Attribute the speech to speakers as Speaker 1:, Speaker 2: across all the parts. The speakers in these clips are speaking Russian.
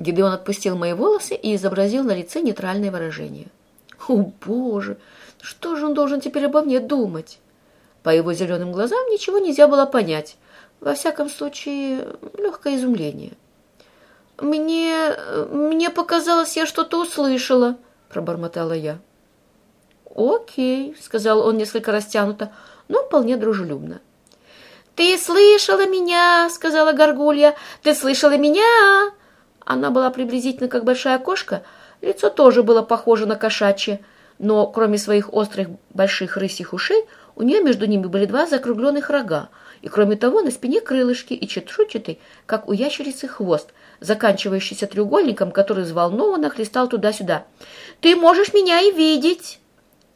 Speaker 1: Гидеон отпустил мои волосы и изобразил на лице нейтральное выражение. «О, Боже! Что же он должен теперь обо мне думать?» По его зеленым глазам ничего нельзя было понять. Во всяком случае, легкое изумление. «Мне... мне показалось, я что-то услышала», — пробормотала я. «Окей», — сказал он несколько растянуто, но вполне дружелюбно. «Ты слышала меня!» — сказала Горгулья. «Ты слышала меня!» Она была приблизительно как большая кошка, лицо тоже было похоже на кошачье, но кроме своих острых больших рысьих ушей, у нее между ними были два закругленных рога, и кроме того на спине крылышки и чешуйчатый, как у ящерицы, хвост, заканчивающийся треугольником, который взволнованно хлестал туда-сюда. «Ты можешь меня и видеть!»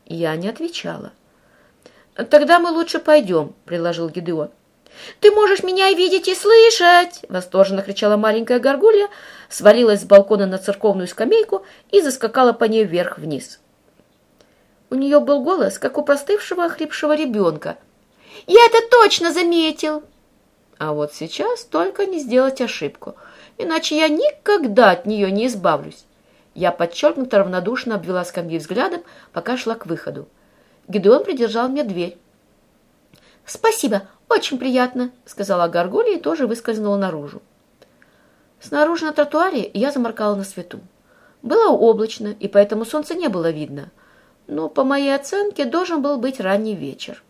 Speaker 1: Я не отвечала. «Тогда мы лучше пойдем», — предложил Гидеон. «Ты можешь меня и видеть, и слышать!» — восторженно кричала маленькая горгулья, свалилась с балкона на церковную скамейку и заскакала по ней вверх-вниз. У нее был голос, как у простывшего охрипшего ребенка. «Я это точно заметил!» А вот сейчас только не сделать ошибку, иначе я никогда от нее не избавлюсь. Я подчеркнуто равнодушно обвела скамьи взглядом, пока шла к выходу. Гидеон придержал мне дверь. «Спасибо, очень приятно», — сказала Гаргулья и тоже выскользнула наружу. Снаружи на тротуаре я заморкала на свету. Было облачно, и поэтому солнца не было видно. Но, по моей оценке, должен был быть ранний вечер.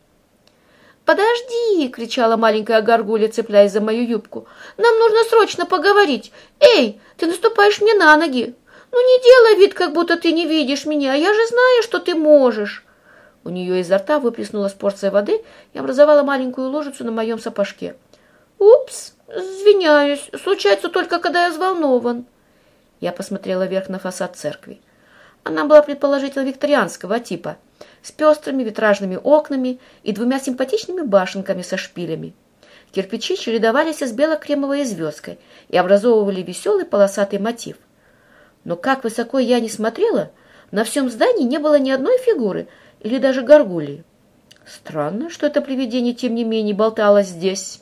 Speaker 1: «Подожди!» — кричала маленькая горгулья, цепляясь за мою юбку. «Нам нужно срочно поговорить! Эй, ты наступаешь мне на ноги! Ну не делай вид, как будто ты не видишь меня, я же знаю, что ты можешь!» У нее изо рта выплеснулась порция воды и образовала маленькую ложицу на моем сапожке. «Упс, извиняюсь, случается только, когда я взволнован». Я посмотрела вверх на фасад церкви. Она была предположительно викторианского типа, с пестрыми витражными окнами и двумя симпатичными башенками со шпилями. Кирпичи чередовались с бело-кремовой звездкой и образовывали веселый полосатый мотив. Но как высоко я не смотрела, на всем здании не было ни одной фигуры или даже горгулии. Странно, что это привидение, тем не менее, болталось здесь.